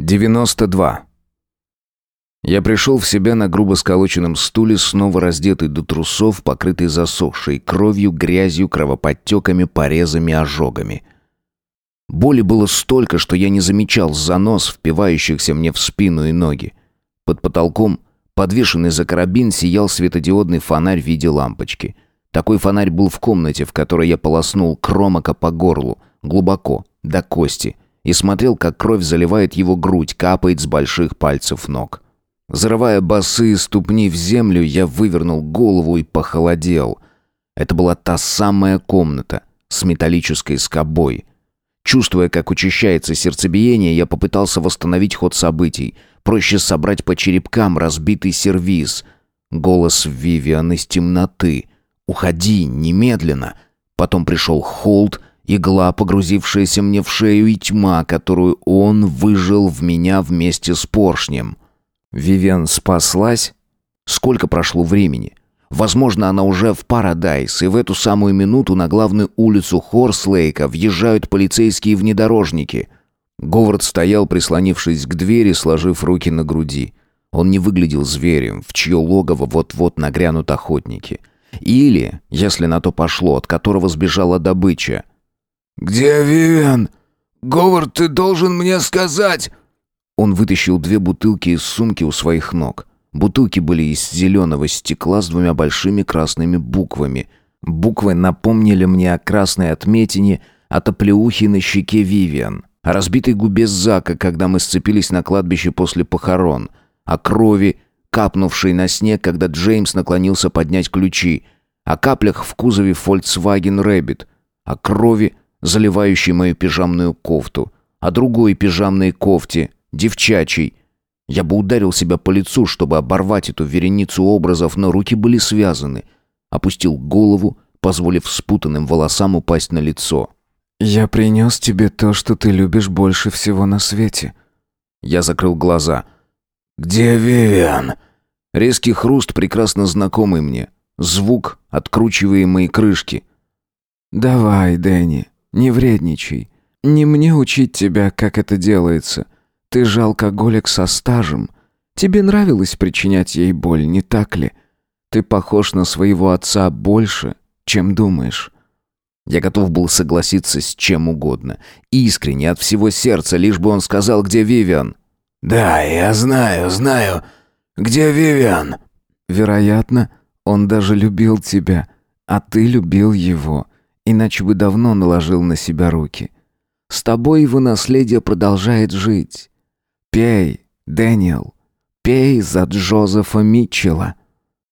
92. Я пришел в себя на грубо сколоченном стуле, снова раздетый до трусов, покрытый засохшей кровью, грязью, кровоподтеками, порезами, ожогами. Боли было столько, что я не замечал занос, впивающихся мне в спину и ноги. Под потолком, подвешенный за карабин, сиял светодиодный фонарь в виде лампочки. Такой фонарь был в комнате, в которой я полоснул кромока по горлу, глубоко, до кости, и смотрел, как кровь заливает его грудь, капает с больших пальцев ног. Зарывая босые ступни в землю, я вывернул голову и похолодел. Это была та самая комната с металлической скобой. Чувствуя, как учащается сердцебиение, я попытался восстановить ход событий. Проще собрать по черепкам разбитый сервиз. Голос Вивиан из темноты. «Уходи, немедленно!» Потом пришел Холд, игла, погрузившаяся мне в шею, и тьма, которую он выжил в меня вместе с поршнем. Вивен спаслась? Сколько прошло времени? Возможно, она уже в Парадайс, и в эту самую минуту на главную улицу Хорслейка въезжают полицейские внедорожники. Говард стоял, прислонившись к двери, сложив руки на груди. Он не выглядел зверем, в чье логово вот-вот нагрянут охотники. Или, если на то пошло, от которого сбежала добыча. «Где Вивен? Говард, ты должен мне сказать!» Он вытащил две бутылки из сумки у своих ног. Бутылки были из зеленого стекла с двумя большими красными буквами. Буквы напомнили мне о красной отметине от оплеухи на щеке Вивиан, о разбитой губе Зака, когда мы сцепились на кладбище после похорон, о крови, капнувшей на снег, когда Джеймс наклонился поднять ключи, о каплях в кузове Volkswagen Rabbit, о крови, заливающей мою пижамную кофту, о другой пижамной кофте — девчачий. Я бы ударил себя по лицу, чтобы оборвать эту вереницу образов, но руки были связаны. Опустил голову, позволив спутанным волосам упасть на лицо. «Я принес тебе то, что ты любишь больше всего на свете». Я закрыл глаза. «Где Вивиан?» Резкий хруст, прекрасно знакомый мне. Звук откручиваемой крышки. «Давай, Дэнни, не вредничай. Не мне учить тебя, как это делается. Ты же алкоголик со стажем. Тебе нравилось причинять ей боль, не так ли? Ты похож на своего отца больше, чем думаешь». Я готов был согласиться с чем угодно. Искренне, от всего сердца, лишь бы он сказал, где Вивиан. «Да, я знаю, знаю. Где Вивиан?» «Вероятно, он даже любил тебя, а ты любил его, иначе бы давно наложил на себя руки. С тобой его наследие продолжает жить. Пей, Дэниел, пей за Джозефа Митчелла.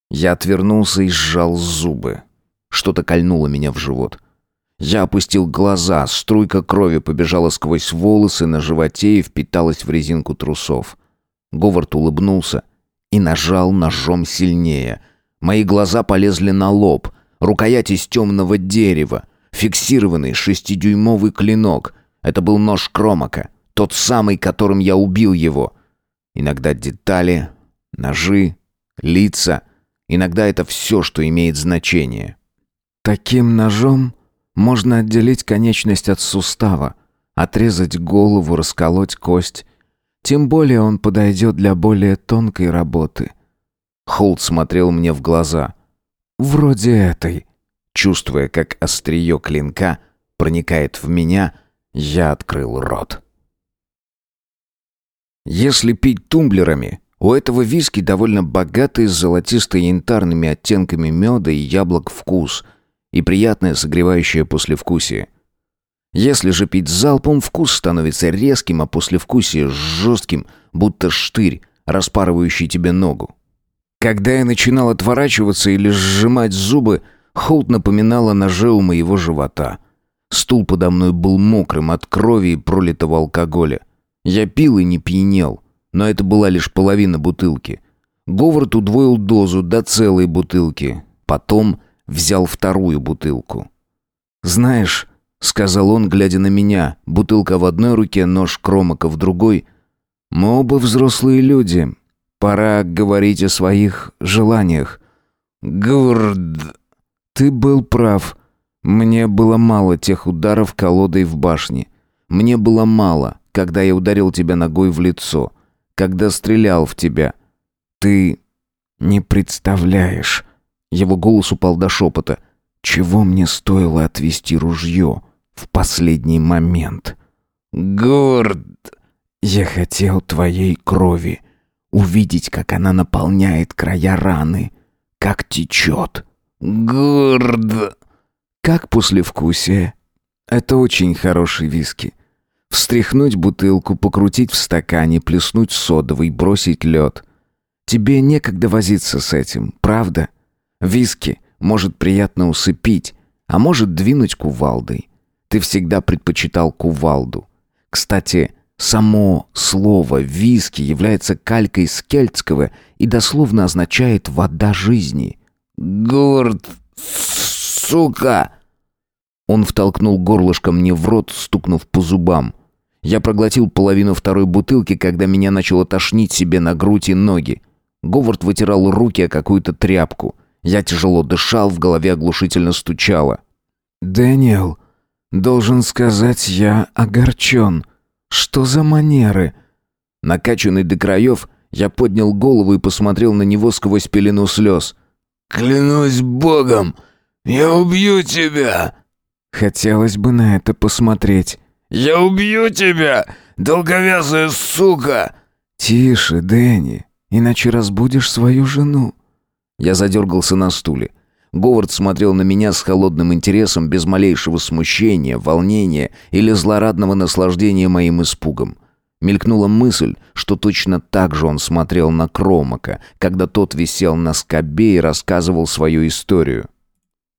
Я отвернулся и сжал зубы. Что-то кольнуло меня в живот. Я опустил глаза, струйка крови побежала сквозь волосы на животе и впиталась в резинку трусов. Говард улыбнулся и нажал ножом сильнее. Мои глаза полезли на лоб, рукоять из темного дерева, фиксированный шестидюймовый клинок. Это был нож Кромака. Тот самый, которым я убил его. Иногда детали, ножи, лица. Иногда это все, что имеет значение. Таким ножом можно отделить конечность от сустава, отрезать голову, расколоть кость. Тем более он подойдет для более тонкой работы. Холт смотрел мне в глаза. Вроде этой. Чувствуя, как острие клинка проникает в меня, я открыл рот. Если пить тумблерами, у этого виски довольно богатый с золотисто-янтарными оттенками меда и яблок вкус и приятное согревающее послевкусие. Если же пить залпом, вкус становится резким, а послевкусие жестким, будто штырь, распарывающий тебе ногу. Когда я начинал отворачиваться или сжимать зубы, Холт напоминала ноже у моего живота. Стул подо мной был мокрым от крови и пролитого алкоголя. Я пил и не пьянел, но это была лишь половина бутылки. Говард удвоил дозу до целой бутылки. Потом взял вторую бутылку. «Знаешь», — сказал он, глядя на меня, бутылка в одной руке, нож кромока в другой, «мы оба взрослые люди. Пора говорить о своих желаниях». «Говард...» «Ты был прав. Мне было мало тех ударов колодой в башне. Мне было мало когда я ударил тебя ногой в лицо, когда стрелял в тебя. Ты не представляешь. Его голос упал до шепота. Чего мне стоило отвести ружье в последний момент? Горд. Я хотел твоей крови. Увидеть, как она наполняет края раны. Как течет. Горд. Как послевкусие. Это очень хороший виски. Встряхнуть бутылку, покрутить в стакане, плеснуть содовый, бросить лед. Тебе некогда возиться с этим, правда? Виски может приятно усыпить, а может двинуть кувалдой. Ты всегда предпочитал кувалду. Кстати, само слово «виски» является калькой с кельтского и дословно означает «вода жизни». «Горд, сука!» Он втолкнул горлышко мне в рот, стукнув по зубам. Я проглотил половину второй бутылки, когда меня начало тошнить себе на грудь и ноги. Говард вытирал руки о какую-то тряпку. Я тяжело дышал, в голове оглушительно стучало. «Дэниел, должен сказать, я огорчен. Что за манеры?» Накачанный до краев, я поднял голову и посмотрел на него сквозь пелену слез. «Клянусь богом, я убью тебя!» «Хотелось бы на это посмотреть». «Я убью тебя, долговязая сука!» «Тише, Дэнни, иначе разбудишь свою жену». Я задергался на стуле. Говард смотрел на меня с холодным интересом, без малейшего смущения, волнения или злорадного наслаждения моим испугом. Мелькнула мысль, что точно так же он смотрел на Кромака, когда тот висел на скобе и рассказывал свою историю.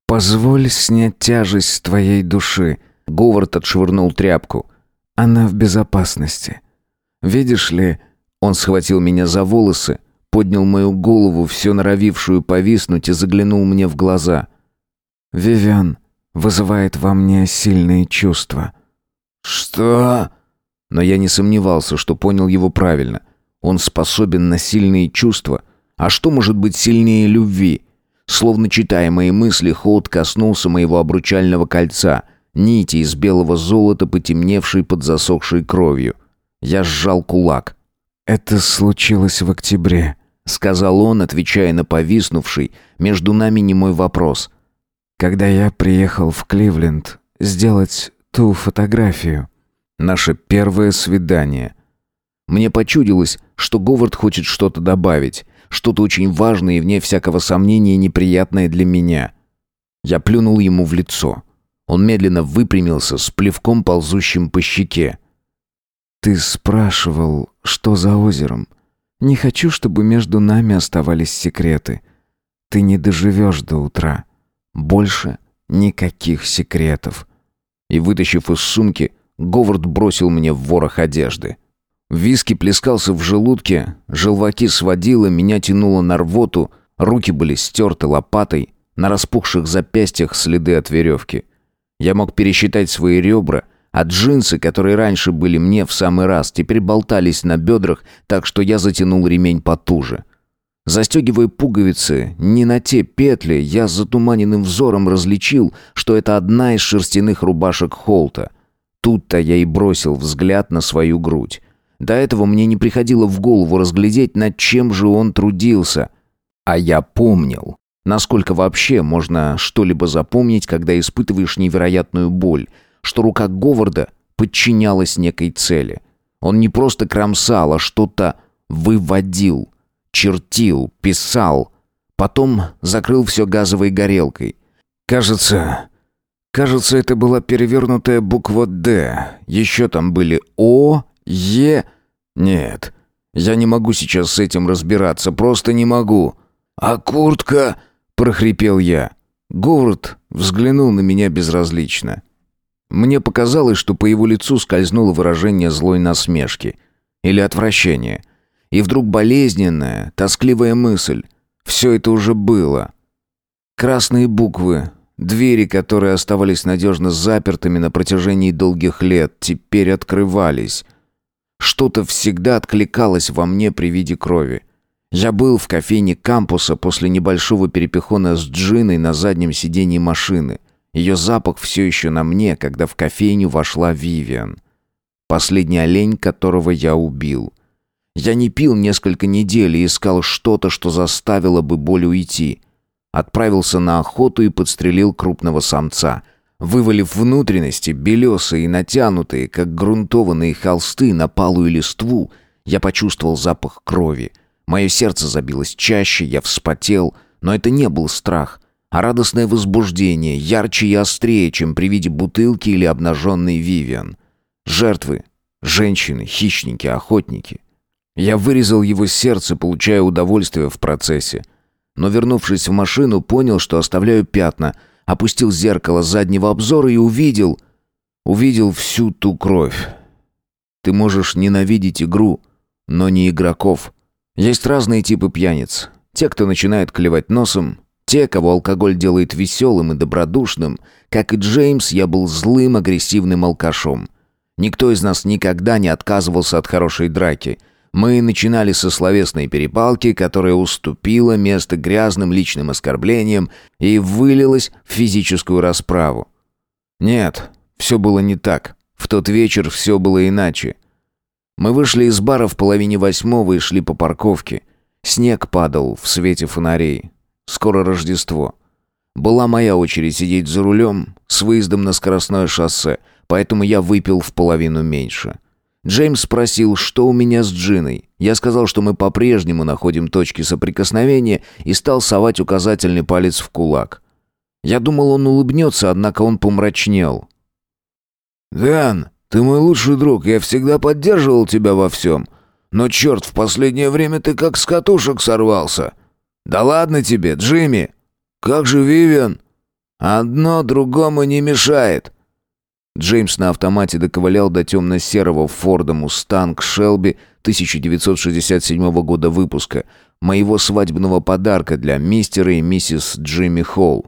«Позволь снять тяжесть с твоей души», — Говард отшвырнул тряпку. «Она в безопасности. Видишь ли...» Он схватил меня за волосы, поднял мою голову, все норовившую повиснуть, и заглянул мне в глаза. «Вивиан вызывает во мне сильные чувства». «Что?» Но я не сомневался, что понял его правильно. Он способен на сильные чувства. А что может быть сильнее любви? Словно читая мои мысли, Холд коснулся моего обручального кольца, нити из белого золота, потемневшей под засохшей кровью. Я сжал кулак. «Это случилось в октябре», — сказал он, отвечая на повиснувший между нами немой вопрос. «Когда я приехал в Кливленд сделать ту фотографию». Наше первое свидание. Мне почудилось, что Говард хочет что-то добавить, что-то очень важное и, вне всякого сомнения, неприятное для меня. Я плюнул ему в лицо. Он медленно выпрямился с плевком, ползущим по щеке. «Ты спрашивал, что за озером? Не хочу, чтобы между нами оставались секреты. Ты не доживешь до утра. Больше никаких секретов». И, вытащив из сумки, Говард бросил мне в ворох одежды. Виски плескался в желудке, желваки сводило, меня тянуло на рвоту, руки были стерты лопатой, на распухших запястьях следы от веревки. Я мог пересчитать свои ребра, а джинсы, которые раньше были мне в самый раз, теперь болтались на бедрах, так что я затянул ремень потуже. Застегивая пуговицы не на те петли, я с затуманенным взором различил, что это одна из шерстяных рубашек Холта — Тут-то я и бросил взгляд на свою грудь. До этого мне не приходило в голову разглядеть, над чем же он трудился. А я помнил, насколько вообще можно что-либо запомнить, когда испытываешь невероятную боль, что рука Говарда подчинялась некой цели. Он не просто кромсал, а что-то выводил, чертил, писал. Потом закрыл все газовой горелкой. Кажется, Кажется, это была перевернутая буква «Д». Еще там были «О», «Е». Нет, я не могу сейчас с этим разбираться, просто не могу. «А куртка?» — прохрипел я. Говард взглянул на меня безразлично. Мне показалось, что по его лицу скользнуло выражение злой насмешки или отвращения. И вдруг болезненная, тоскливая мысль. Все это уже было. Красные буквы Двери, которые оставались надежно запертыми на протяжении долгих лет, теперь открывались. Что-то всегда откликалось во мне при виде крови. Я был в кофейне кампуса после небольшого перепихона с Джиной на заднем сиденье машины. Ее запах все еще на мне, когда в кофейню вошла Вивиан. Последний олень, которого я убил. Я не пил несколько недель и искал что-то, что заставило бы боль уйти. Отправился на охоту и подстрелил крупного самца. Вывалив внутренности, белесые и натянутые, как грунтованные холсты на палую листву, я почувствовал запах крови. Мое сердце забилось чаще, я вспотел, но это не был страх, а радостное возбуждение, ярче и острее, чем при виде бутылки или обнаженной Вивиан. Жертвы, женщины, хищники, охотники. Я вырезал его сердце, получая удовольствие в процессе. Но, вернувшись в машину, понял, что оставляю пятна, опустил зеркало заднего обзора и увидел... Увидел всю ту кровь. Ты можешь ненавидеть игру, но не игроков. Есть разные типы пьяниц. Те, кто начинает клевать носом, те, кого алкоголь делает веселым и добродушным. Как и Джеймс, я был злым, агрессивным алкашом. Никто из нас никогда не отказывался от хорошей драки — мы начинали со словесной перепалки, которая уступила место грязным личным оскорблениям и вылилась в физическую расправу. Нет, все было не так. В тот вечер все было иначе. Мы вышли из бара в половине восьмого и шли по парковке. Снег падал в свете фонарей. Скоро Рождество. Была моя очередь сидеть за рулем с выездом на скоростное шоссе, поэтому я выпил в половину меньше. Джеймс спросил, что у меня с Джиной. Я сказал, что мы по-прежнему находим точки соприкосновения и стал совать указательный палец в кулак. Я думал, он улыбнется, однако он помрачнел. «Дэн, ты мой лучший друг, я всегда поддерживал тебя во всем. Но, черт, в последнее время ты как с катушек сорвался. Да ладно тебе, Джимми. Как же Вивиан? Одно другому не мешает». Джеймс на автомате доковылял до темно-серого Форда Мустанг Шелби 1967 года выпуска, моего свадебного подарка для мистера и миссис Джимми Холл.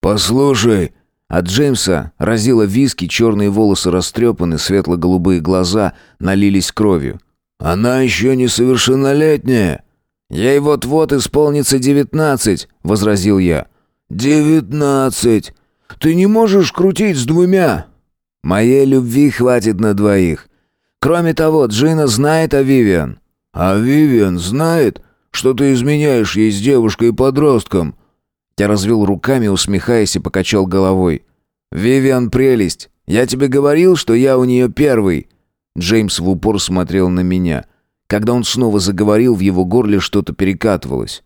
«Послушай!» От Джеймса разило виски, черные волосы растрепаны, светло-голубые глаза налились кровью. «Она еще несовершеннолетняя!» «Ей вот-вот исполнится девятнадцать», — возразил я. «Девятнадцать! Ты не можешь крутить с двумя!» Моей любви хватит на двоих. Кроме того, Джина знает о Вивиан. А Вивиан знает, что ты изменяешь ей с девушкой-подростком. Я развел руками, усмехаясь и покачал головой. Вивиан прелесть. Я тебе говорил, что я у нее первый. Джеймс в упор смотрел на меня. Когда он снова заговорил, в его горле что-то перекатывалось.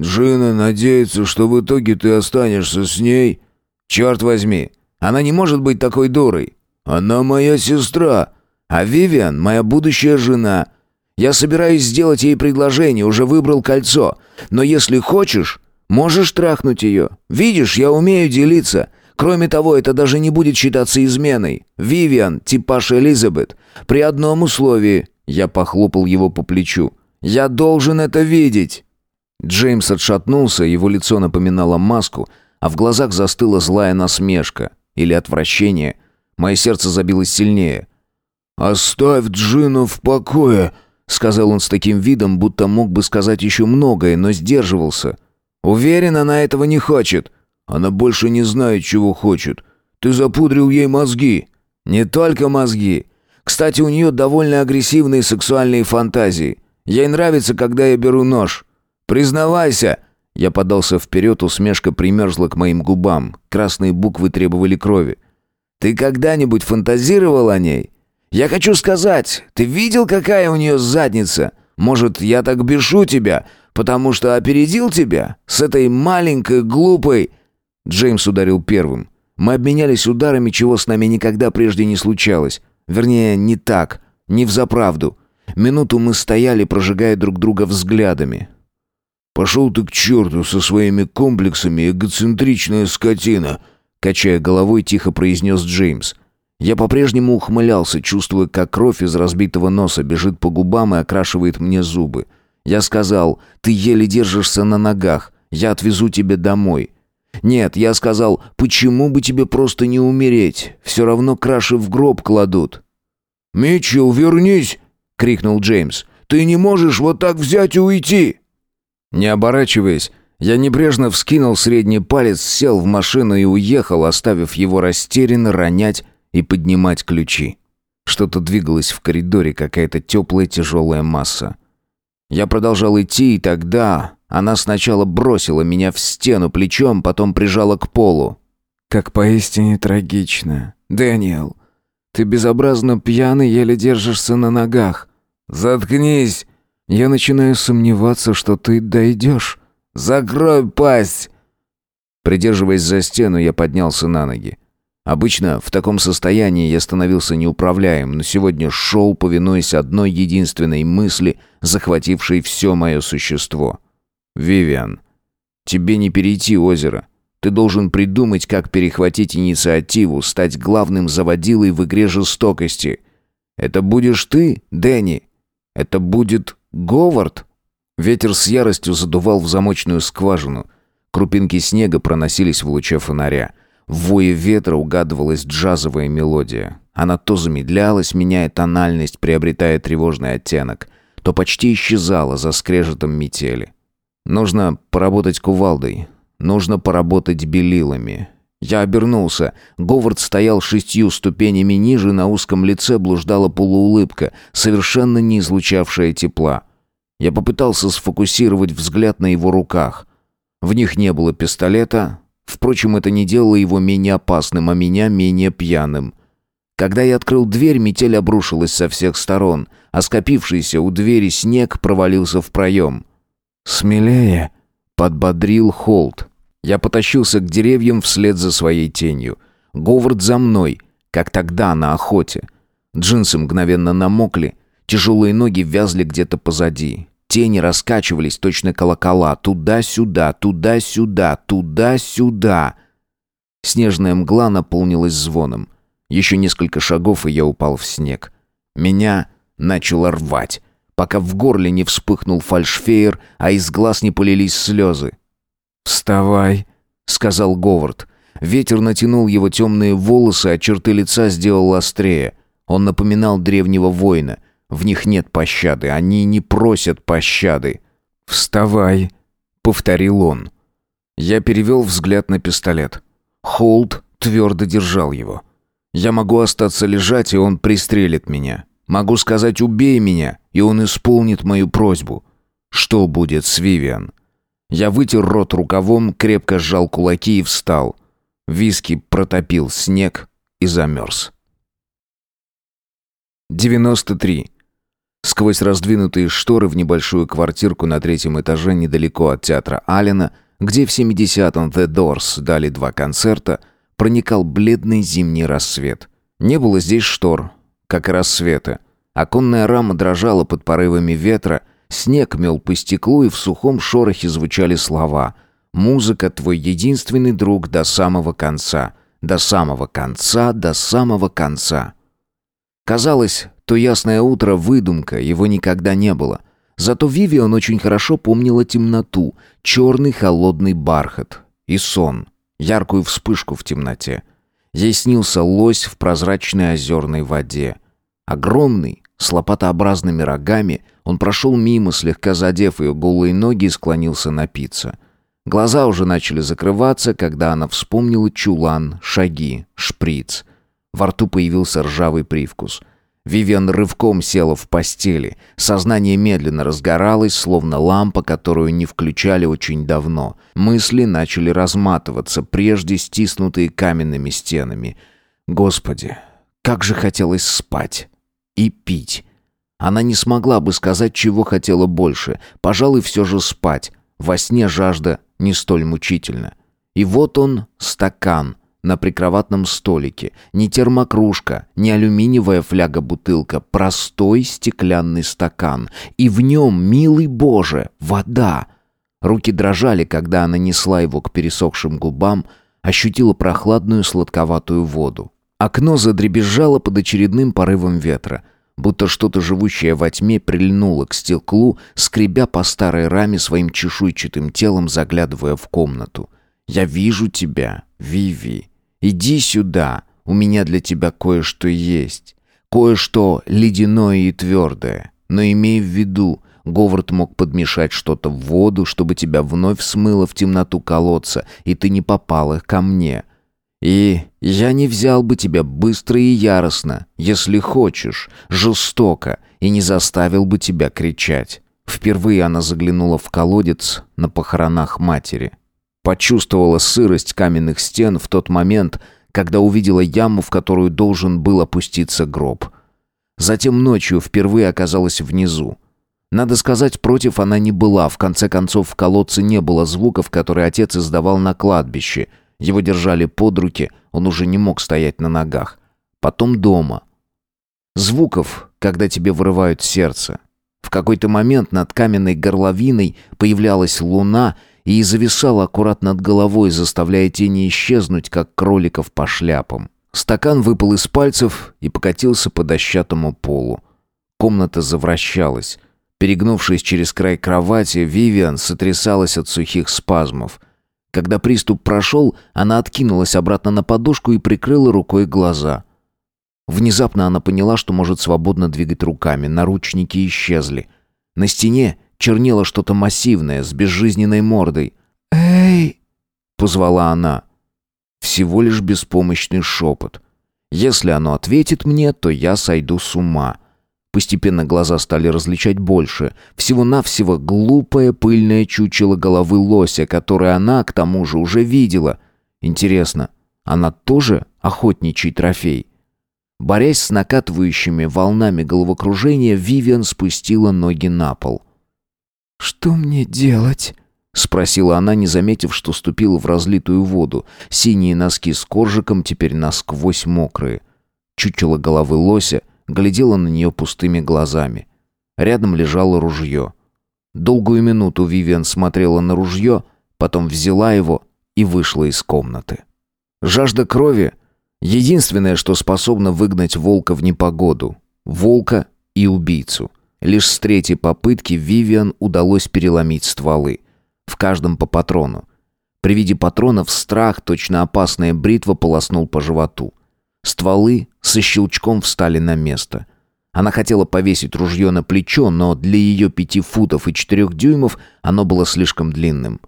«Джина надеется, что в итоге ты останешься с ней?» «Черт возьми! Она не может быть такой дурой. Она моя сестра, а Вивиан моя будущая жена. Я собираюсь сделать ей предложение, уже выбрал кольцо. Но если хочешь, можешь трахнуть ее. Видишь, я умею делиться. Кроме того, это даже не будет считаться изменой. Вивиан, типаж Элизабет. При одном условии. Я похлопал его по плечу. Я должен это видеть. Джеймс отшатнулся, его лицо напоминало маску, а в глазах застыла злая насмешка или отвращение. Мое сердце забилось сильнее. «Оставь Джину в покое», — сказал он с таким видом, будто мог бы сказать еще многое, но сдерживался. «Уверен, она этого не хочет». «Она больше не знает, чего хочет. Ты запудрил ей мозги». «Не только мозги. Кстати, у нее довольно агрессивные сексуальные фантазии. Ей нравится, когда я беру нож. Признавайся!» Я подался вперед, усмешка примерзла к моим губам. Красные буквы требовали крови. «Ты когда-нибудь фантазировал о ней? Я хочу сказать, ты видел, какая у нее задница? Может, я так бешу тебя, потому что опередил тебя? С этой маленькой, глупой...» Джеймс ударил первым. Мы обменялись ударами, чего с нами никогда прежде не случалось. Вернее, не так, не взаправду. Минуту мы стояли, прожигая друг друга взглядами. «Пошел ты к черту со своими комплексами, эгоцентричная скотина!» Качая головой, тихо произнес Джеймс. Я по-прежнему ухмылялся, чувствуя, как кровь из разбитого носа бежит по губам и окрашивает мне зубы. Я сказал, «Ты еле держишься на ногах, я отвезу тебя домой». «Нет, я сказал, почему бы тебе просто не умереть? Все равно краши в гроб кладут». «Митчелл, вернись!» — крикнул Джеймс. «Ты не можешь вот так взять и уйти!» Не оборачиваясь, я небрежно вскинул средний палец, сел в машину и уехал, оставив его растерянно ронять и поднимать ключи. Что-то двигалось в коридоре, какая-то теплая тяжелая масса. Я продолжал идти, и тогда она сначала бросила меня в стену плечом, потом прижала к полу. «Как поистине трагично. Дэниел, ты безобразно пьяный, еле держишься на ногах». «Заткнись!» «Я начинаю сомневаться, что ты дойдешь». «Закрой пасть!» Придерживаясь за стену, я поднялся на ноги. Обычно в таком состоянии я становился неуправляем, но сегодня шел, повинуясь одной единственной мысли, захватившей все мое существо. «Вивиан, тебе не перейти озеро. Ты должен придумать, как перехватить инициативу, стать главным заводилой в игре жестокости. Это будешь ты, Дэнни? Это будет Говард?» Ветер с яростью задувал в замочную скважину. Крупинки снега проносились в луче фонаря. В вое ветра угадывалась джазовая мелодия. Она то замедлялась, меняя тональность, приобретая тревожный оттенок, то почти исчезала за скрежетом метели. Нужно поработать кувалдой. Нужно поработать белилами. Я обернулся. Говард стоял шестью ступенями ниже, на узком лице блуждала полуулыбка, совершенно не излучавшая тепла. Я попытался сфокусировать взгляд на его руках. В них не было пистолета, Впрочем, это не делало его менее опасным, а меня менее пьяным. Когда я открыл дверь, метель обрушилась со всех сторон, а скопившийся у двери снег провалился в проем. «Смелее!» — подбодрил Холт. Я потащился к деревьям вслед за своей тенью. Говард за мной, как тогда на охоте. Джинсы мгновенно намокли, тяжелые ноги вязли где-то позади. Тени раскачивались, точно колокола, туда-сюда, туда-сюда, туда-сюда. Снежная мгла наполнилась звоном. Еще несколько шагов, и я упал в снег. Меня начало рвать, пока в горле не вспыхнул фальшфейер, а из глаз не полились слезы. «Вставай», — сказал Говард. Ветер натянул его темные волосы, а черты лица сделал острее. Он напоминал древнего воина — в них нет пощады, они не просят пощады. «Вставай», — повторил он. Я перевел взгляд на пистолет. Холд твердо держал его. Я могу остаться лежать, и он пристрелит меня. Могу сказать «убей меня», и он исполнит мою просьбу. Что будет с Вивиан? Я вытер рот рукавом, крепко сжал кулаки и встал. Виски протопил снег и замерз. 93. Сквозь раздвинутые шторы в небольшую квартирку на третьем этаже недалеко от театра Аллена, где в 70-м The Doors дали два концерта, проникал бледный зимний рассвет. Не было здесь штор, как и рассвета. Оконная рама дрожала под порывами ветра, снег мел по стеклу, и в сухом шорохе звучали слова «Музыка — твой единственный друг до самого конца, до самого конца, до самого конца». Казалось, то ясное утро — выдумка, его никогда не было. Зато Вивиан очень хорошо помнила темноту, черный холодный бархат и сон, яркую вспышку в темноте. Ей снился лось в прозрачной озерной воде. Огромный, с лопатообразными рогами, он прошел мимо, слегка задев ее голые ноги и склонился напиться. Глаза уже начали закрываться, когда она вспомнила чулан, шаги, шприц. Во рту появился ржавый привкус — Вивиан рывком села в постели. Сознание медленно разгоралось, словно лампа, которую не включали очень давно. Мысли начали разматываться, прежде стиснутые каменными стенами. Господи, как же хотелось спать и пить. Она не смогла бы сказать, чего хотела больше. Пожалуй, все же спать. Во сне жажда не столь мучительна. И вот он, стакан — на прикроватном столике. Не термокружка, не алюминиевая фляга-бутылка, простой стеклянный стакан. И в нем, милый Боже, вода. Руки дрожали, когда она несла его к пересохшим губам, ощутила прохладную сладковатую воду. Окно задребезжало под очередным порывом ветра, будто что-то живущее во тьме прильнуло к стеклу, скребя по старой раме своим чешуйчатым телом, заглядывая в комнату. «Я вижу тебя, Виви». Иди сюда, у меня для тебя кое-что есть. Кое-что ледяное и твердое. Но имей в виду, Говард мог подмешать что-то в воду, чтобы тебя вновь смыло в темноту колодца, и ты не попала ко мне. И я не взял бы тебя быстро и яростно, если хочешь, жестоко, и не заставил бы тебя кричать. Впервые она заглянула в колодец на похоронах матери. Почувствовала сырость каменных стен в тот момент, когда увидела яму, в которую должен был опуститься гроб. Затем ночью впервые оказалась внизу. Надо сказать, против она не была. В конце концов, в колодце не было звуков, которые отец издавал на кладбище. Его держали под руки, он уже не мог стоять на ногах. Потом дома. Звуков, когда тебе вырывают сердце. В какой-то момент над каменной горловиной появлялась луна и зависала аккуратно над головой, заставляя тени исчезнуть, как кроликов по шляпам. Стакан выпал из пальцев и покатился по дощатому полу. Комната завращалась. Перегнувшись через край кровати, Вивиан сотрясалась от сухих спазмов. Когда приступ прошел, она откинулась обратно на подушку и прикрыла рукой глаза. Внезапно она поняла, что может свободно двигать руками, наручники исчезли. На стене чернело что-то массивное с безжизненной мордой. «Эй!» — позвала она. Всего лишь беспомощный шепот. Если оно ответит мне, то я сойду с ума. Постепенно глаза стали различать больше. Всего-навсего глупое пыльное чучело головы лося, которое она, к тому же, уже видела. Интересно, она тоже охотничий трофей? Борясь с накатывающими волнами головокружения, Вивиан спустила ноги на пол. «Что мне делать?» — спросила она, не заметив, что ступила в разлитую воду. Синие носки с коржиком теперь насквозь мокрые. Чучело головы лося — глядела на нее пустыми глазами. Рядом лежало ружье. Долгую минуту Вивиан смотрела на ружье, потом взяла его и вышла из комнаты. Жажда крови — единственное, что способно выгнать волка в непогоду. Волка и убийцу. Лишь с третьей попытки Вивиан удалось переломить стволы. В каждом по патрону. При виде патронов страх, точно опасная бритва, полоснул по животу. Стволы со щелчком встали на место. Она хотела повесить ружье на плечо, но для ее пяти футов и четырех дюймов оно было слишком длинным.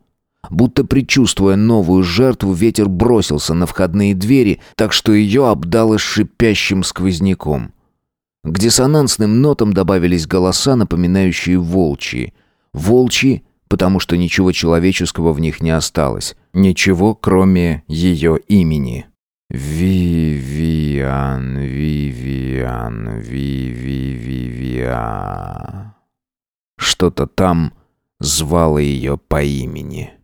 Будто предчувствуя новую жертву, ветер бросился на входные двери, так что ее обдало шипящим сквозняком. К диссонансным нотам добавились голоса, напоминающие волчьи. Волчьи, потому что ничего человеческого в них не осталось. Ничего, кроме ее имени. Вивиан, Вивиан, Вивививиа. Что-то там звало ее по имени.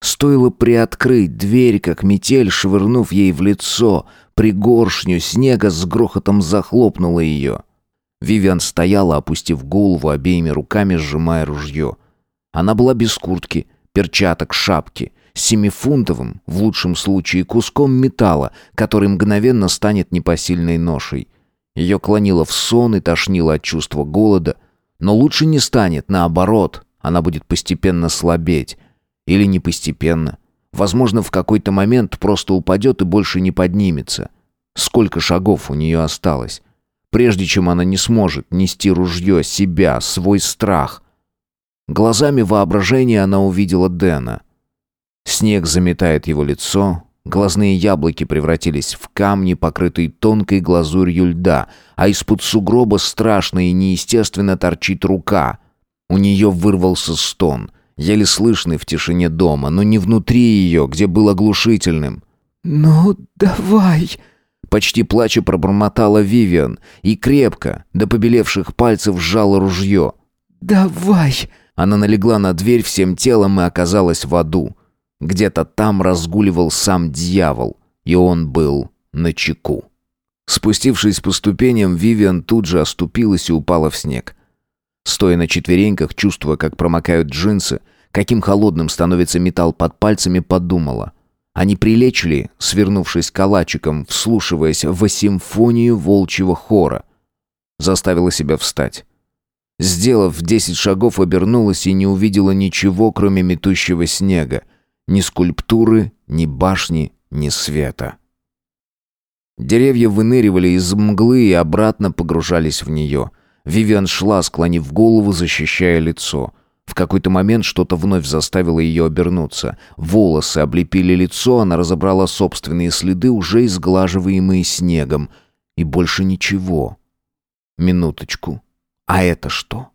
Стоило приоткрыть дверь, как метель, швырнув ей в лицо, пригоршню снега с грохотом захлопнула ее. Вивиан стояла, опустив голову, обеими руками сжимая ружье. Она была без куртки, перчаток, шапки — семифунтовым, в лучшем случае, куском металла, который мгновенно станет непосильной ношей. Ее клонило в сон и тошнило от чувства голода, но лучше не станет, наоборот, она будет постепенно слабеть. Или не постепенно. Возможно, в какой-то момент просто упадет и больше не поднимется. Сколько шагов у нее осталось? Прежде чем она не сможет нести ружье, себя, свой страх. Глазами воображения она увидела Дэна — Снег заметает его лицо, глазные яблоки превратились в камни, покрытые тонкой глазурью льда, а из-под сугроба страшно и неестественно торчит рука. У нее вырвался стон, еле слышный в тишине дома, но не внутри ее, где был оглушительным. «Ну, давай!» Почти плача пробормотала Вивиан и крепко, до побелевших пальцев, сжала ружье. «Давай!» Она налегла на дверь всем телом и оказалась в аду. Где-то там разгуливал сам дьявол, и он был на чеку. Спустившись по ступеням, Вивиан тут же оступилась и упала в снег. Стоя на четвереньках, чувствуя, как промокают джинсы, каким холодным становится металл под пальцами, подумала. Они прилечь ли, свернувшись калачиком, вслушиваясь в симфонию волчьего хора? Заставила себя встать. Сделав десять шагов, обернулась и не увидела ничего, кроме метущего снега. Ни скульптуры, ни башни, ни света. Деревья выныривали из мглы и обратно погружались в нее. Вивиан шла, склонив голову, защищая лицо. В какой-то момент что-то вновь заставило ее обернуться. Волосы облепили лицо, она разобрала собственные следы, уже изглаживаемые снегом. И больше ничего. Минуточку. А это что?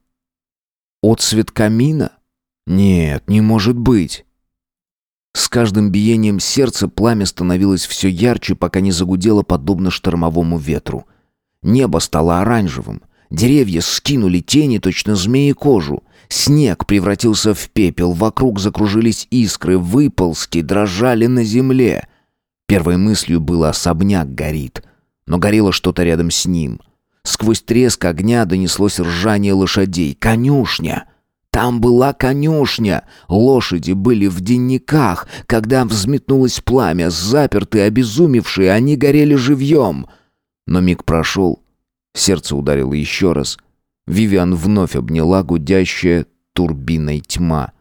Отцвет камина? Нет, не может быть. С каждым биением сердца пламя становилось все ярче, пока не загудело подобно штормовому ветру. Небо стало оранжевым. Деревья скинули тени, точно змеи кожу. Снег превратился в пепел, вокруг закружились искры, выползки дрожали на земле. Первой мыслью было «особняк горит», но горело что-то рядом с ним. Сквозь треск огня донеслось ржание лошадей. «Конюшня!» Там была конюшня. Лошади были в денниках. Когда взметнулось пламя, запертые, обезумевшие, они горели живьем. Но миг прошел. Сердце ударило еще раз. Вивиан вновь обняла гудящая турбиной тьма.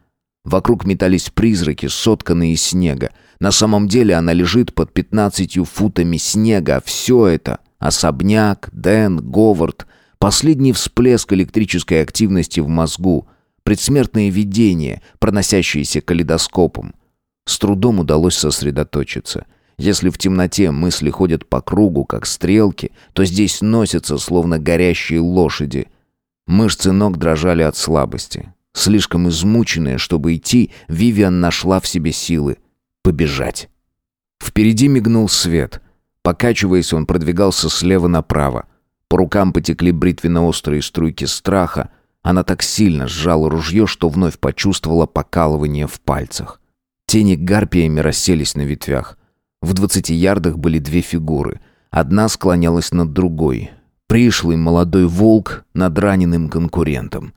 Вокруг метались призраки, сотканные из снега. На самом деле она лежит под пятнадцатью футами снега. Все это — особняк, Дэн, Говард — последний всплеск электрической активности в мозгу, предсмертные видения, проносящиеся калейдоскопом. С трудом удалось сосредоточиться — если в темноте мысли ходят по кругу, как стрелки, то здесь носятся, словно горящие лошади. Мышцы ног дрожали от слабости. Слишком измученная, чтобы идти, Вивиан нашла в себе силы побежать. Впереди мигнул свет. Покачиваясь, он продвигался слева направо. По рукам потекли бритвенно-острые струйки страха. Она так сильно сжала ружье, что вновь почувствовала покалывание в пальцах. Тени гарпиями расселись на ветвях. В двадцати ярдах были две фигуры. Одна склонялась над другой. Пришлый молодой волк над раненым конкурентом.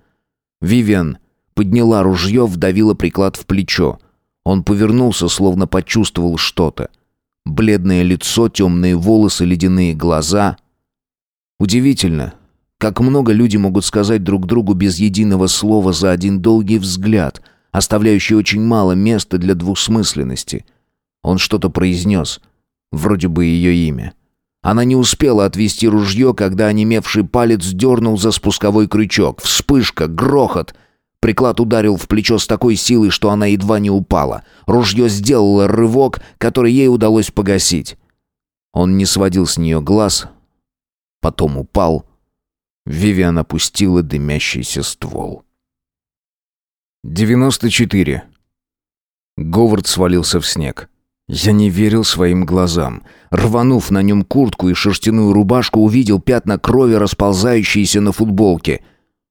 Вивиан подняла ружье, вдавила приклад в плечо. Он повернулся, словно почувствовал что-то. Бледное лицо, темные волосы, ледяные глаза. Удивительно, как много люди могут сказать друг другу без единого слова за один долгий взгляд, оставляющий очень мало места для двусмысленности — он что-то произнес, вроде бы ее имя. Она не успела отвести ружье, когда онемевший палец дернул за спусковой крючок. Вспышка, грохот. Приклад ударил в плечо с такой силой, что она едва не упала. Ружье сделало рывок, который ей удалось погасить. Он не сводил с нее глаз, потом упал. Вивиан опустила дымящийся ствол. 94. Говард свалился в снег. Я не верил своим глазам. Рванув на нем куртку и шерстяную рубашку, увидел пятна крови, расползающиеся на футболке.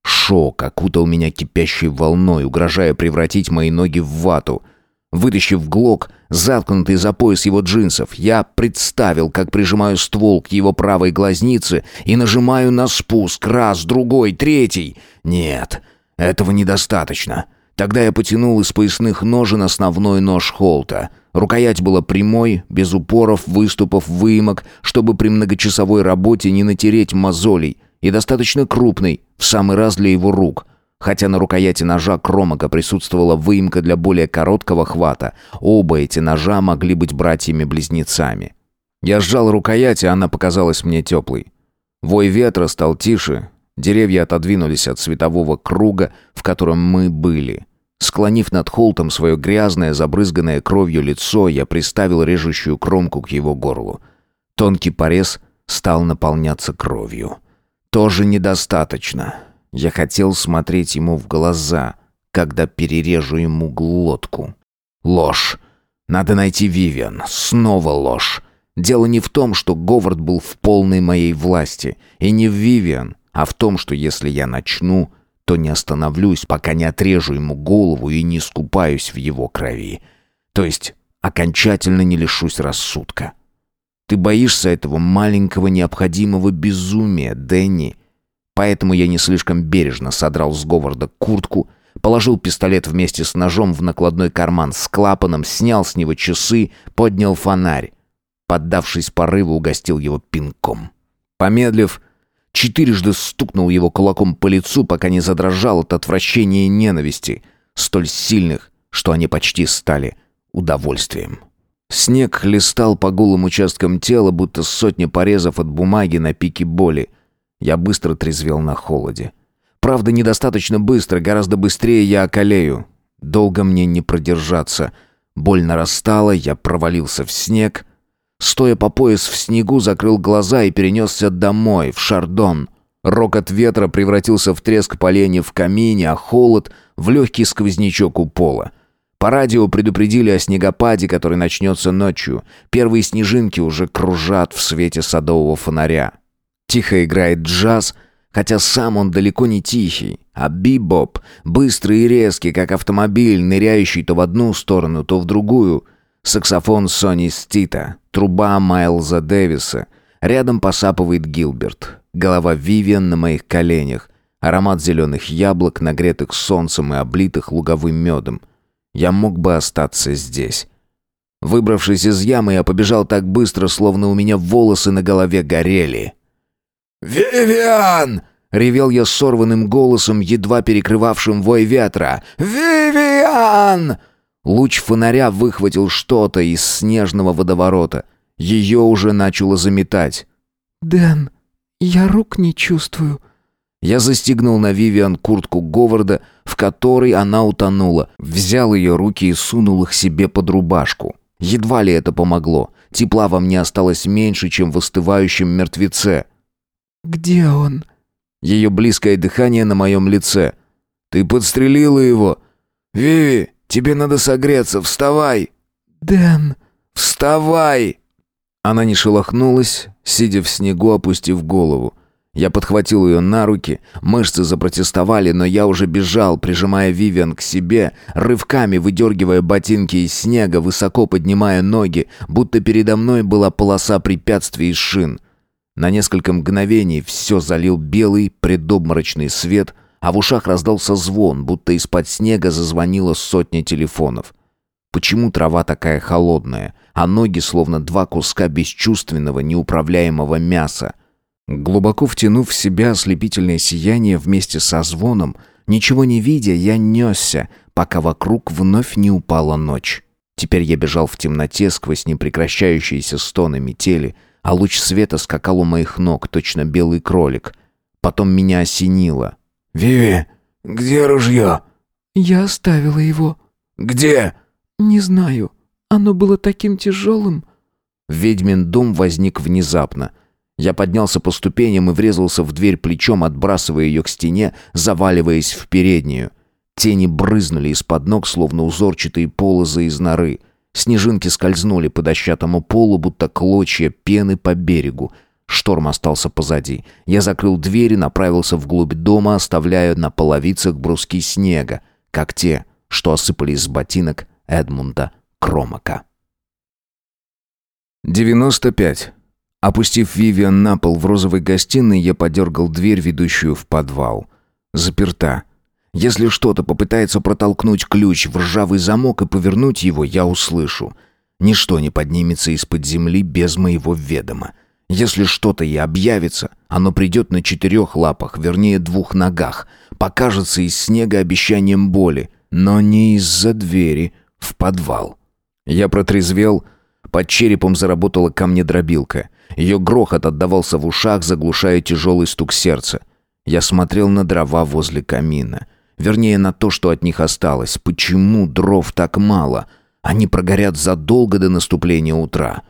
Шок окутал меня кипящей волной, угрожая превратить мои ноги в вату. Вытащив глок, заткнутый за пояс его джинсов, я представил, как прижимаю ствол к его правой глазнице и нажимаю на спуск раз, другой, третий. Нет, этого недостаточно. Тогда я потянул из поясных ножен основной нож Холта. Рукоять была прямой, без упоров, выступов, выемок, чтобы при многочасовой работе не натереть мозолей, и достаточно крупный, в самый раз для его рук. Хотя на рукояти ножа Кромака присутствовала выемка для более короткого хвата, оба эти ножа могли быть братьями-близнецами. Я сжал рукоять, и она показалась мне теплой. Вой ветра стал тише, деревья отодвинулись от светового круга, в котором мы были. Склонив над Холтом свое грязное, забрызганное кровью лицо, я приставил режущую кромку к его горлу. Тонкий порез стал наполняться кровью. Тоже недостаточно. Я хотел смотреть ему в глаза, когда перережу ему глотку. Ложь. Надо найти Вивиан. Снова ложь. Дело не в том, что Говард был в полной моей власти, и не в Вивиан, а в том, что если я начну, то не остановлюсь, пока не отрежу ему голову и не скупаюсь в его крови. То есть окончательно не лишусь рассудка. Ты боишься этого маленького необходимого безумия, Дэнни. Поэтому я не слишком бережно содрал с Говарда куртку, положил пистолет вместе с ножом в накладной карман с клапаном, снял с него часы, поднял фонарь. Поддавшись порыву, угостил его пинком. Помедлив, Четырежды стукнул его кулаком по лицу, пока не задрожал от отвращения и ненависти, столь сильных, что они почти стали удовольствием. Снег хлестал по голым участкам тела, будто сотни порезов от бумаги на пике боли. Я быстро трезвел на холоде. Правда, недостаточно быстро, гораздо быстрее я околею. Долго мне не продержаться. Боль нарастала, я провалился в снег. Стоя по пояс в снегу, закрыл глаза и перенесся домой, в Шардон. Рокот ветра превратился в треск поленьев в камине, а холод — в легкий сквознячок у пола. По радио предупредили о снегопаде, который начнется ночью. Первые снежинки уже кружат в свете садового фонаря. Тихо играет джаз, хотя сам он далеко не тихий, а бибоп, быстрый и резкий, как автомобиль, ныряющий то в одну сторону, то в другую. Саксофон Сони Стита, труба Майлза Дэвиса. Рядом посапывает Гилберт. Голова Вивиан на моих коленях. Аромат зеленых яблок, нагретых солнцем и облитых луговым медом. Я мог бы остаться здесь. Выбравшись из ямы, я побежал так быстро, словно у меня волосы на голове горели. «Вивиан!» — ревел я сорванным голосом, едва перекрывавшим вой ветра. «Вивиан!» Луч фонаря выхватил что-то из снежного водоворота. Ее уже начало заметать. «Дэн, я рук не чувствую», я застегнул на Вивиан куртку Говарда, в которой она утонула, взял ее руки и сунул их себе под рубашку. Едва ли это помогло. Тепла во мне осталось меньше, чем в остывающем мертвеце. «Где он?» Ее близкое дыхание на моем лице. «Ты подстрелила его! Виви, тебе надо согреться, вставай!» «Дэн!» «Вставай!» Она не шелохнулась, сидя в снегу, опустив голову. Я подхватил ее на руки, мышцы запротестовали, но я уже бежал, прижимая Вивиан к себе, рывками выдергивая ботинки из снега, высоко поднимая ноги, будто передо мной была полоса препятствий из шин. На несколько мгновений все залил белый предобморочный свет, а в ушах раздался звон, будто из-под снега зазвонила сотня телефонов. Почему трава такая холодная, а ноги словно два куска бесчувственного, неуправляемого мяса? Глубоко втянув в себя ослепительное сияние вместе со звоном, ничего не видя, я несся, пока вокруг вновь не упала ночь. Теперь я бежал в темноте сквозь непрекращающиеся стоны метели, а луч света скакал у моих ног, точно белый кролик. Потом меня осенило. «Виви, где ружье?» «Я оставила его». «Где?» «Не знаю. Оно было таким тяжелым». Ведьмин дом возник внезапно. Я поднялся по ступеням и врезался в дверь плечом, отбрасывая ее к стене, заваливаясь в переднюю. Тени брызнули из-под ног, словно узорчатые полозы из норы. Снежинки скользнули по дощатому полу, будто клочья пены по берегу. Шторм остался позади. Я закрыл дверь и направился вглубь дома, оставляя на половицах бруски снега, как те, что осыпались с ботинок Эдмунда Кромака. 95. Опустив Вивиан на пол в розовой гостиной, я подергал дверь, ведущую в подвал. Заперта. Если что-то попытается протолкнуть ключ в ржавый замок и повернуть его, я услышу. Ничто не поднимется из-под земли без моего ведома. Если что-то и объявится, оно придет на четырех лапах, вернее двух ногах, покажется из снега обещанием боли, но не из-за двери в подвал. Я протрезвел, под черепом заработала камнедробилка — ее грохот отдавался в ушах, заглушая тяжелый стук сердца. Я смотрел на дрова возле камина. Вернее, на то, что от них осталось. Почему дров так мало? Они прогорят задолго до наступления утра.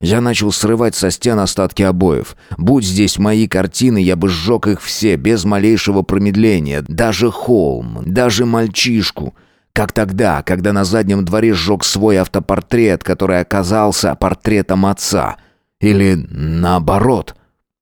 Я начал срывать со стен остатки обоев. Будь здесь мои картины, я бы сжег их все, без малейшего промедления. Даже холм, даже мальчишку. Как тогда, когда на заднем дворе сжег свой автопортрет, который оказался портретом отца — или наоборот.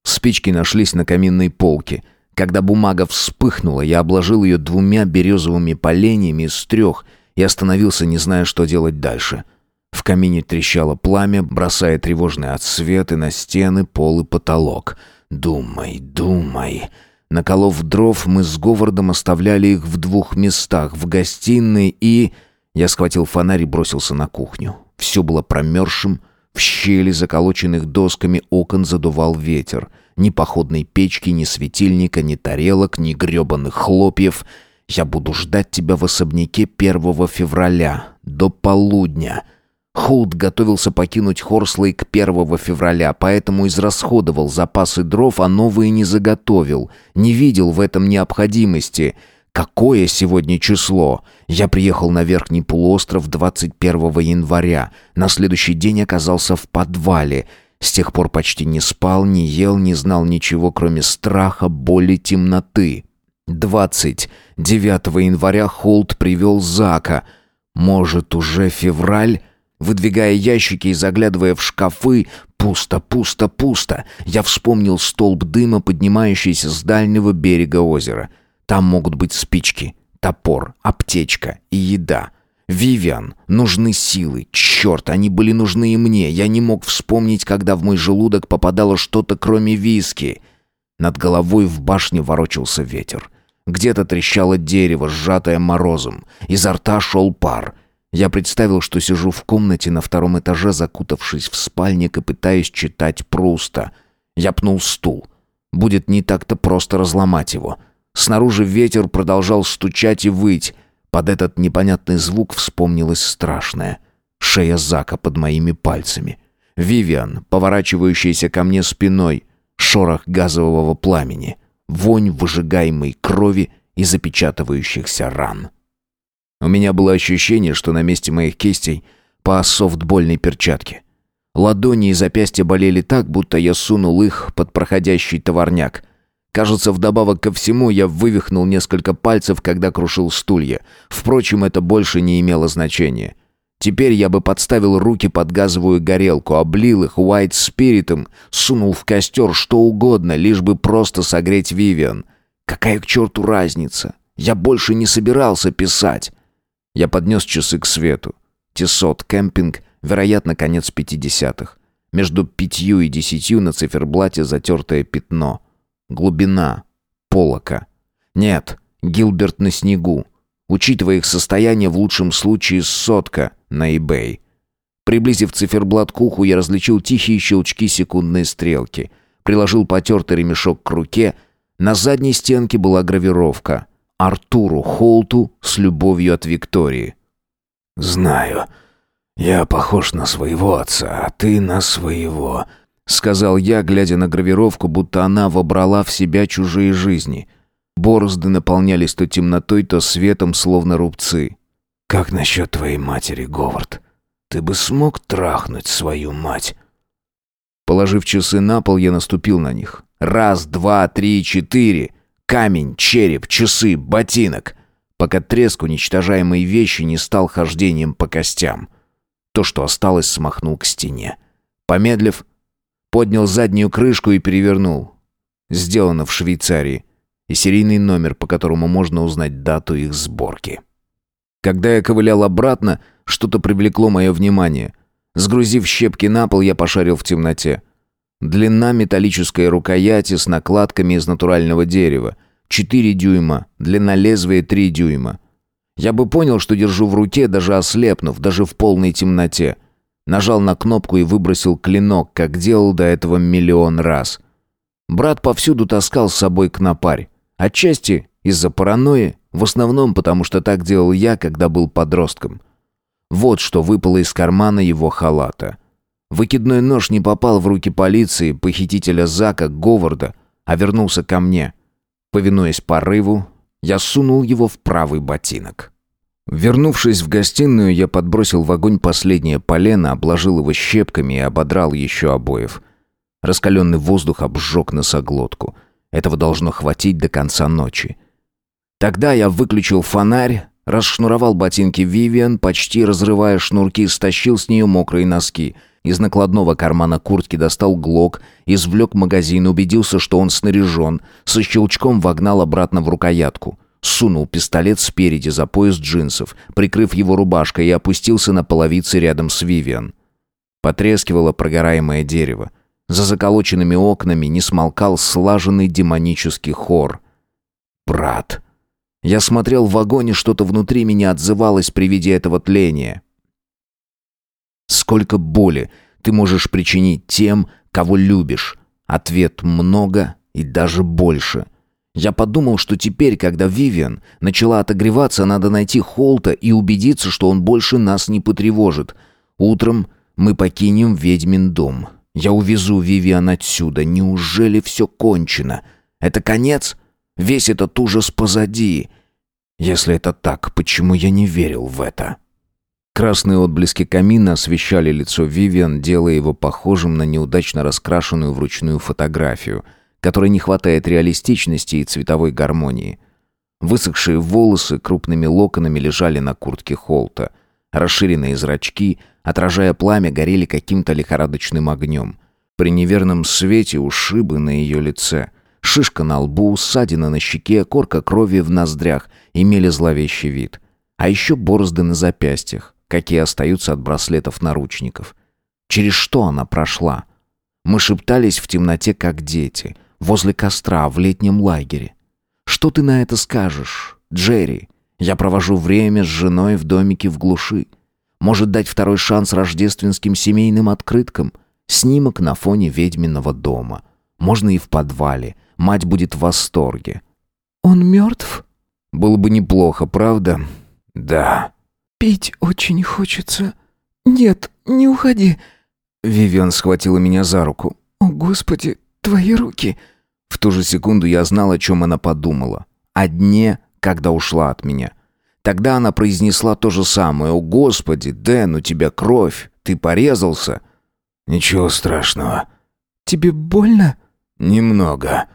Спички нашлись на каминной полке. Когда бумага вспыхнула, я обложил ее двумя березовыми поленьями из трех и остановился, не зная, что делать дальше. В камине трещало пламя, бросая тревожные отсветы на стены, пол и потолок. «Думай, думай!» Наколов дров, мы с Говардом оставляли их в двух местах, в гостиной и... Я схватил фонарь и бросился на кухню. Все было промерзшим, в щели, заколоченных досками окон, задувал ветер. Ни походной печки, ни светильника, ни тарелок, ни гребаных хлопьев. Я буду ждать тебя в особняке 1 февраля, до полудня. Холд готовился покинуть Хорслейк 1 февраля, поэтому израсходовал запасы дров, а новые не заготовил. Не видел в этом необходимости. Какое сегодня число? Я приехал на Верхний полуостров 21 января. На следующий день оказался в подвале. С тех пор почти не спал, не ел, не знал ничего, кроме страха, боли, темноты. 29 января Холд привел Зака. Может, уже февраль? Выдвигая ящики и заглядывая в шкафы, пусто, пусто, пусто. Я вспомнил столб дыма, поднимающийся с дальнего берега озера. Там могут быть спички, топор, аптечка и еда. Вивиан, нужны силы. Черт, они были нужны и мне. Я не мог вспомнить, когда в мой желудок попадало что-то, кроме виски. Над головой в башне ворочался ветер. Где-то трещало дерево, сжатое морозом. Изо рта шел пар — я представил, что сижу в комнате на втором этаже, закутавшись в спальник и пытаюсь читать Пруста. Я пнул стул. Будет не так-то просто разломать его. Снаружи ветер продолжал стучать и выть. Под этот непонятный звук вспомнилось страшное. Шея Зака под моими пальцами. Вивиан, поворачивающаяся ко мне спиной. Шорох газового пламени. Вонь выжигаемой крови и запечатывающихся ран. У меня было ощущение, что на месте моих кистей по софтбольной перчатке. Ладони и запястья болели так, будто я сунул их под проходящий товарняк. Кажется, вдобавок ко всему я вывихнул несколько пальцев, когда крушил стулья. Впрочем, это больше не имело значения. Теперь я бы подставил руки под газовую горелку, облил их white спиритом, сунул в костер что угодно, лишь бы просто согреть Вивиан. Какая к черту разница? Я больше не собирался писать. Я поднес часы к свету. Тесот, кемпинг, вероятно, конец пятидесятых. Между пятью и десятью на циферблате затертое пятно. Глубина. Полока. Нет, Гилберт на снегу. Учитывая их состояние, в лучшем случае сотка на eBay. Приблизив циферблат к уху, я различил тихие щелчки секундной стрелки. Приложил потертый ремешок к руке. На задней стенке была гравировка — Артуру Холту с любовью от Виктории. «Знаю. Я похож на своего отца, а ты на своего», — сказал я, глядя на гравировку, будто она вобрала в себя чужие жизни. Борозды наполнялись то темнотой, то светом, словно рубцы. «Как насчет твоей матери, Говард? Ты бы смог трахнуть свою мать?» Положив часы на пол, я наступил на них. Раз, два, три, четыре. Камень, череп, часы, ботинок. Пока треск уничтожаемой вещи не стал хождением по костям. То, что осталось, смахнул к стене. Помедлив, поднял заднюю крышку и перевернул. Сделано в Швейцарии. И серийный номер, по которому можно узнать дату их сборки. Когда я ковылял обратно, что-то привлекло мое внимание. Сгрузив щепки на пол, я пошарил в темноте. Длина металлической рукояти с накладками из натурального дерева. 4 дюйма, длина лезвия 3 дюйма. Я бы понял, что держу в руке, даже ослепнув, даже в полной темноте. Нажал на кнопку и выбросил клинок, как делал до этого миллион раз. Брат повсюду таскал с собой кнопарь. Отчасти из-за паранойи, в основном потому, что так делал я, когда был подростком. Вот что выпало из кармана его халата. Выкидной нож не попал в руки полиции, похитителя Зака Говарда, а вернулся ко мне. Повинуясь порыву, я сунул его в правый ботинок. Вернувшись в гостиную, я подбросил в огонь последнее полено, обложил его щепками и ободрал еще обоев. Раскаленный воздух обжег носоглотку. Этого должно хватить до конца ночи. Тогда я выключил фонарь, расшнуровал ботинки Вивиан, почти разрывая шнурки, стащил с нее мокрые носки — из накладного кармана куртки достал глок, извлек магазин, убедился, что он снаряжен, со щелчком вогнал обратно в рукоятку. Сунул пистолет спереди за пояс джинсов, прикрыв его рубашкой и опустился на половице рядом с Вивиан. Потрескивало прогораемое дерево. За заколоченными окнами не смолкал слаженный демонический хор. «Брат!» Я смотрел в вагоне, что-то внутри меня отзывалось при виде этого тления. Сколько боли ты можешь причинить тем, кого любишь? Ответ много и даже больше. Я подумал, что теперь, когда Вивиан начала отогреваться, надо найти Холта и убедиться, что он больше нас не потревожит. Утром мы покинем ведьмин дом. Я увезу Вивиан отсюда. Неужели все кончено? Это конец? Весь этот ужас позади. Если это так, почему я не верил в это? Красные отблески камина освещали лицо Вивиан, делая его похожим на неудачно раскрашенную вручную фотографию, которой не хватает реалистичности и цветовой гармонии. Высохшие волосы крупными локонами лежали на куртке Холта. Расширенные зрачки, отражая пламя, горели каким-то лихорадочным огнем. При неверном свете ушибы на ее лице. Шишка на лбу, ссадина на щеке, корка крови в ноздрях имели зловещий вид. А еще борозды на запястьях, какие остаются от браслетов наручников. Через что она прошла? Мы шептались в темноте, как дети, возле костра в летнем лагере. Что ты на это скажешь, Джерри? Я провожу время с женой в домике в глуши. Может дать второй шанс рождественским семейным открыткам? Снимок на фоне ведьминого дома. Можно и в подвале. Мать будет в восторге. «Он мертв?» Было бы неплохо, правда? Да. «Пить очень хочется. Нет, не уходи». Вивиан схватила меня за руку. «О, Господи, твои руки!» В ту же секунду я знал, о чем она подумала. О дне, когда ушла от меня. Тогда она произнесла то же самое. «О, Господи, Дэн, у тебя кровь. Ты порезался?» «Ничего страшного». «Тебе больно?» «Немного».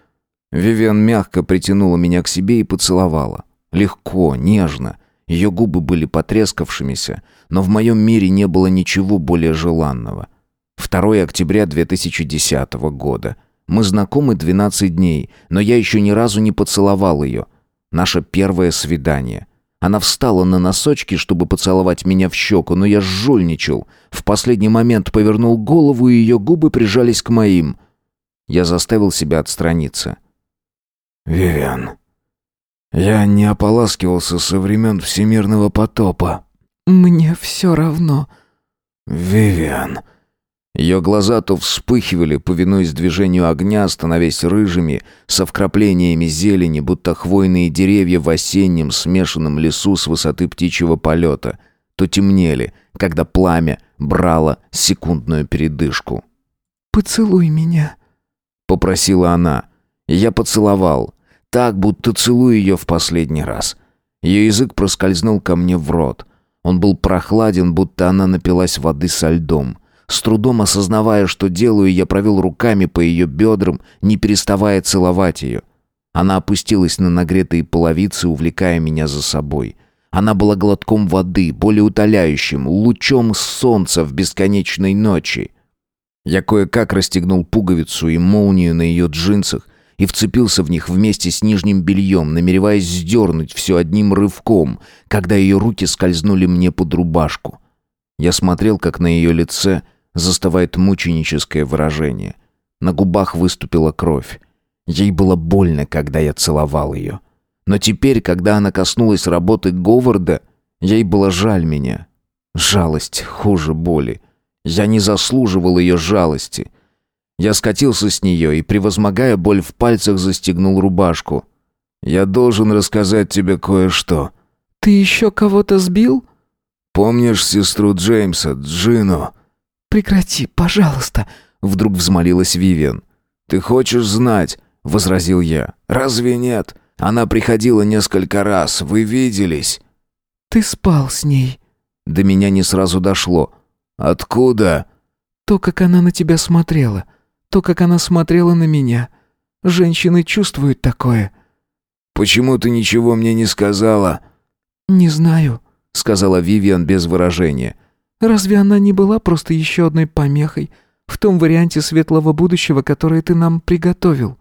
Вивиан мягко притянула меня к себе и поцеловала. Легко, нежно. Ее губы были потрескавшимися, но в моем мире не было ничего более желанного. 2 октября 2010 года. Мы знакомы 12 дней, но я еще ни разу не поцеловал ее. Наше первое свидание. Она встала на носочки, чтобы поцеловать меня в щеку, но я жульничал. В последний момент повернул голову, и ее губы прижались к моим. Я заставил себя отстраниться. «Вивиан, я не ополаскивался со времен всемирного потопа». «Мне все равно». «Вивиан...» Ее глаза то вспыхивали, повинуясь движению огня, становясь рыжими, со вкраплениями зелени, будто хвойные деревья в осеннем смешанном лесу с высоты птичьего полета, то темнели, когда пламя брало секундную передышку. «Поцелуй меня», — попросила она. Я поцеловал, так, будто целую ее в последний раз. Ее язык проскользнул ко мне в рот. Он был прохладен, будто она напилась воды со льдом. С трудом осознавая, что делаю, я провел руками по ее бедрам, не переставая целовать ее. Она опустилась на нагретые половицы, увлекая меня за собой. Она была глотком воды, более утоляющим, лучом солнца в бесконечной ночи. Я кое-как расстегнул пуговицу и молнию на ее джинсах и вцепился в них вместе с нижним бельем, намереваясь сдернуть все одним рывком, когда ее руки скользнули мне под рубашку. Я смотрел, как на ее лице застывает мученическое выражение. На губах выступила кровь. Ей было больно, когда я целовал ее. Но теперь, когда она коснулась работы Говарда, ей было жаль меня. Жалость хуже боли. Я не заслуживал ее жалости. Я скатился с нее и, превозмогая боль в пальцах, застегнул рубашку. «Я должен рассказать тебе кое-что». «Ты еще кого-то сбил?» «Помнишь сестру Джеймса, Джину?» «Прекрати, пожалуйста», — вдруг взмолилась Вивиан. «Ты хочешь знать?» — возразил я. «Разве нет? Она приходила несколько раз, вы виделись». «Ты спал с ней». До меня не сразу дошло. «Откуда?» «То, как она на тебя смотрела. То, как она смотрела на меня. Женщины чувствуют такое». «Почему ты ничего мне не сказала?» «Не знаю», — сказала Вивиан без выражения. Разве она не была просто еще одной помехой в том варианте светлого будущего, которое ты нам приготовил?»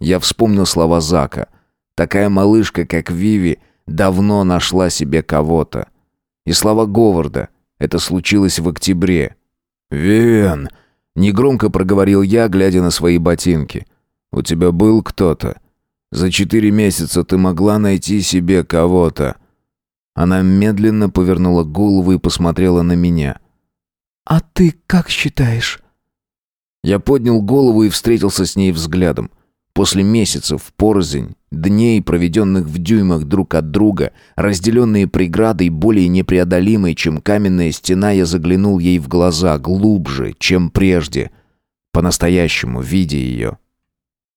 Я вспомнил слова Зака. Такая малышка, как Виви, давно нашла себе кого-то. И слова Говарда. Это случилось в октябре. «Вивиан!» — негромко проговорил я, глядя на свои ботинки. «У тебя был кто-то? За четыре месяца ты могла найти себе кого-то?» Она медленно повернула голову и посмотрела на меня. «А ты как считаешь?» Я поднял голову и встретился с ней взглядом. После месяцев порознь, дней, проведенных в дюймах друг от друга, разделенные преградой более непреодолимой, чем каменная стена, я заглянул ей в глаза глубже, чем прежде, по-настоящему видя ее.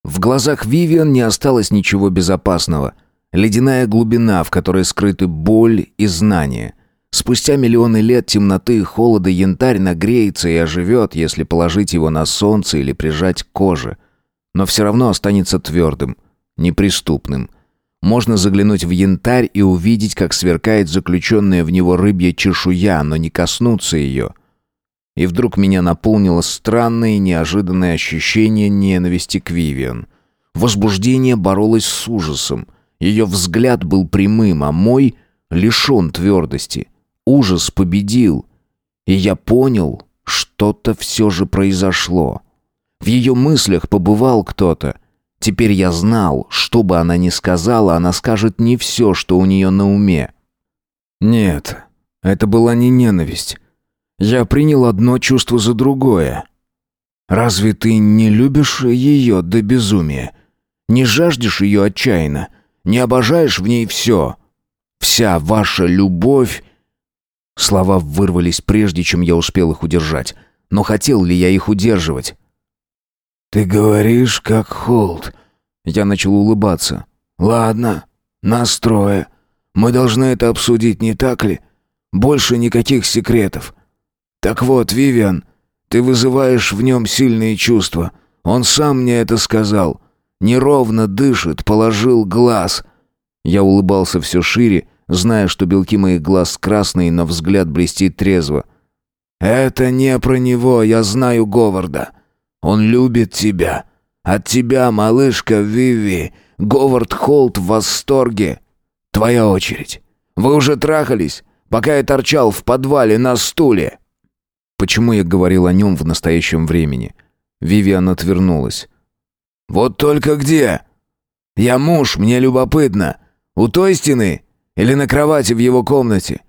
В глазах Вивиан не осталось ничего безопасного. Ледяная глубина, в которой скрыты боль и знание. Спустя миллионы лет темноты и холода янтарь нагреется и оживет, если положить его на солнце или прижать к коже – но все равно останется твердым, неприступным. Можно заглянуть в янтарь и увидеть, как сверкает заключенная в него рыбья чешуя, но не коснуться ее. И вдруг меня наполнило странное и неожиданное ощущение ненависти к Вивиан. Возбуждение боролось с ужасом. Ее взгляд был прямым, а мой лишен твердости. Ужас победил. И я понял, что-то все же произошло. В ее мыслях побывал кто-то. Теперь я знал, что бы она ни сказала, она скажет не все, что у нее на уме. Нет, это была не ненависть. Я принял одно чувство за другое. Разве ты не любишь ее до безумия? Не жаждешь ее отчаянно? Не обожаешь в ней все? Вся ваша любовь... Слова вырвались прежде, чем я успел их удержать. Но хотел ли я их удерживать? «Ты говоришь, как Холд». Я начал улыбаться. «Ладно, настрое. Мы должны это обсудить, не так ли? Больше никаких секретов. Так вот, Вивиан, ты вызываешь в нем сильные чувства. Он сам мне это сказал. Неровно дышит, положил глаз». Я улыбался все шире, зная, что белки моих глаз красные, но взгляд блестит трезво. «Это не про него, я знаю Говарда. Он любит тебя. От тебя, малышка Виви, Говард Холт в восторге. Твоя очередь. Вы уже трахались, пока я торчал в подвале на стуле». Почему я говорил о нем в настоящем времени? Вивиан отвернулась. «Вот только где? Я муж, мне любопытно. У той стены или на кровати в его комнате?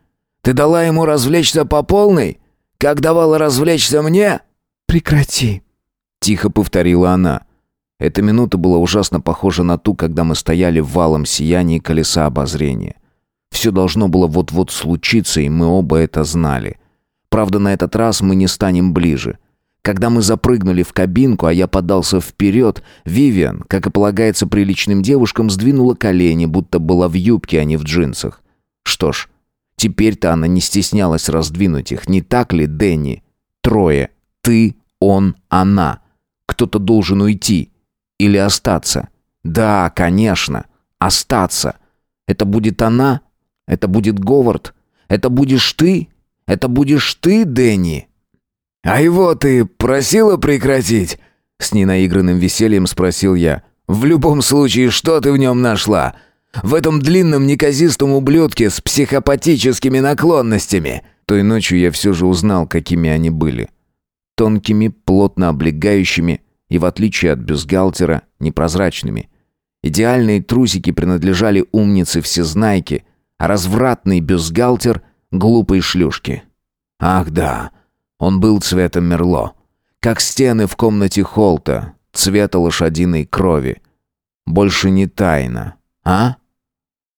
Ты дала ему развлечься по полной, как давала развлечься мне?» «Прекрати», Тихо повторила она. Эта минута была ужасно похожа на ту, когда мы стояли в валом сиянии колеса обозрения. Все должно было вот-вот случиться, и мы оба это знали. Правда, на этот раз мы не станем ближе. Когда мы запрыгнули в кабинку, а я подался вперед, Вивиан, как и полагается приличным девушкам, сдвинула колени, будто была в юбке, а не в джинсах. Что ж, теперь-то она не стеснялась раздвинуть их, не так ли, Дэнни? Трое. Ты, он, она. Кто-то должен уйти. Или остаться. Да, конечно. Остаться. Это будет она? Это будет Говард? Это будешь ты? Это будешь ты, Дэнни?» «А его ты просила прекратить?» С ненаигранным весельем спросил я. «В любом случае, что ты в нем нашла? В этом длинном неказистом ублюдке с психопатическими наклонностями?» Той ночью я все же узнал, какими они были тонкими, плотно облегающими и, в отличие от бюстгальтера, непрозрачными. Идеальные трусики принадлежали умнице-всезнайке, а развратный бюстгальтер — глупой шлюшке. Ах да, он был цветом Мерло, как стены в комнате Холта, цвета лошадиной крови. Больше не тайна, а?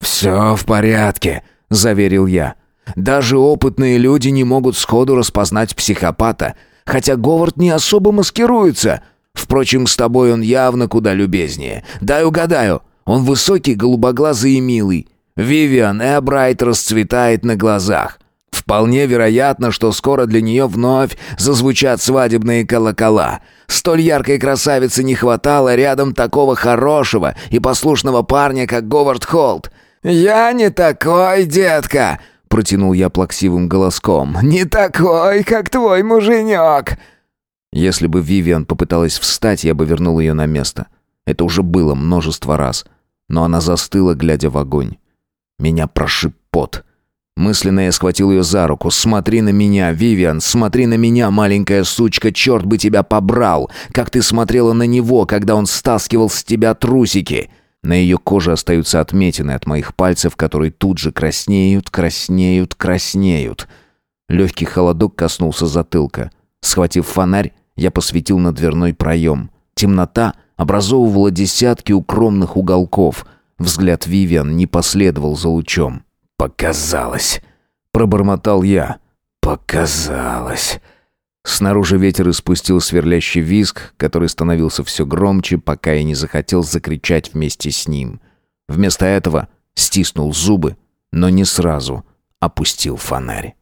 «Все в порядке», — заверил я. «Даже опытные люди не могут сходу распознать психопата, хотя Говард не особо маскируется. Впрочем, с тобой он явно куда любезнее. Дай угадаю, он высокий, голубоглазый и милый. Вивиан Эбрайт расцветает на глазах. Вполне вероятно, что скоро для нее вновь зазвучат свадебные колокола. Столь яркой красавицы не хватало рядом такого хорошего и послушного парня, как Говард Холт. «Я не такой, детка!» протянул я плаксивым голоском. «Не такой, как твой муженек!» Если бы Вивиан попыталась встать, я бы вернул ее на место. Это уже было множество раз. Но она застыла, глядя в огонь. Меня прошиб пот. Мысленно я схватил ее за руку. «Смотри на меня, Вивиан, смотри на меня, маленькая сучка, черт бы тебя побрал! Как ты смотрела на него, когда он стаскивал с тебя трусики!» На ее коже остаются отметины от моих пальцев, которые тут же краснеют, краснеют, краснеют. Легкий холодок коснулся затылка. Схватив фонарь, я посветил на дверной проем. Темнота образовывала десятки укромных уголков. Взгляд Вивиан не последовал за лучом. «Показалось!» — пробормотал я. «Показалось!» Снаружи ветер испустил сверлящий визг, который становился все громче, пока я не захотел закричать вместе с ним. Вместо этого стиснул зубы, но не сразу опустил фонарь.